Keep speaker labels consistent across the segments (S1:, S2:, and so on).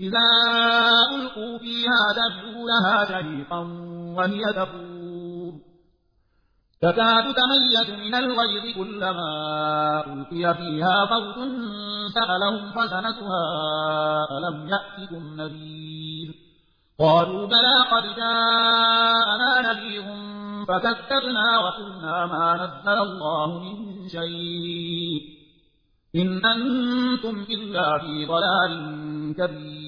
S1: إذا ألقوا فيها دفعوا لها شريقا وهي تفور. تكاد تميز من الغيظ كلما ألقي فيها فوت سألهم حسنتها ألم يأتكم نذير؟ قالوا بلى قد جاءنا نذير فكذبنا وقلنا ما نزل الله من شيء. إن أنتم إلا في ضلال كبير.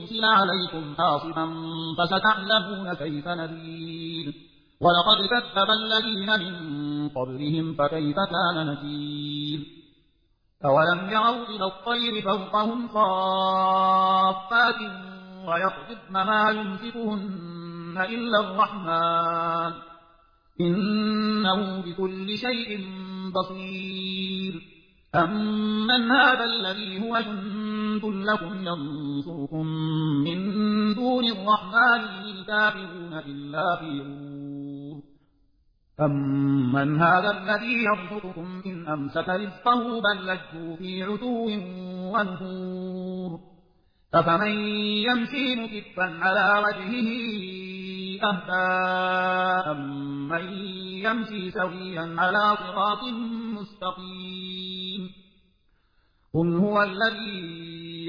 S1: يرسل عليكم حاصبا فستعلمون كيف نذير. ولقد كذب الذين من قبلهم فكيف كان نذير. أولم يروا إلى الطير فوقهم صافات ويقبضن ما يمسكهن إلا الرحمن. إنه بكل شيء بصير. أمن هذا الذي هو جند لكم ينصركم من دون الرحمن الكافرون إلا في غرور أمن هذا الذي يرزقكم إن أمسك رزقه بل لجوا في عتو ونفور. أفمن يمشي مكفا على وجهه أهدى من يمشي سويا على صراط مستقيم. قل هو الذي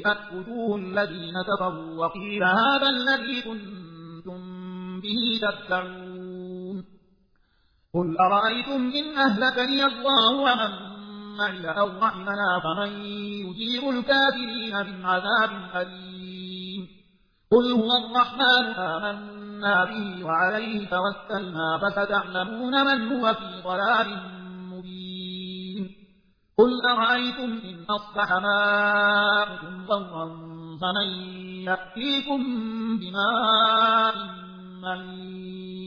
S1: سيئت وجوه الذين كفروا وقيل هذا الذي كنتم به تدعون. قل أرأيتم إن أهلكني الله ومن معي أو رحمنا فمن يجير الكافرين من عذاب أليم. قل هو الرحمن آمنا به وعليه توكلنا فستعلمون من هو في ضلال مبين. قل أرأيتم إن أصبح ضرا فمن يأتيكم بماء مهين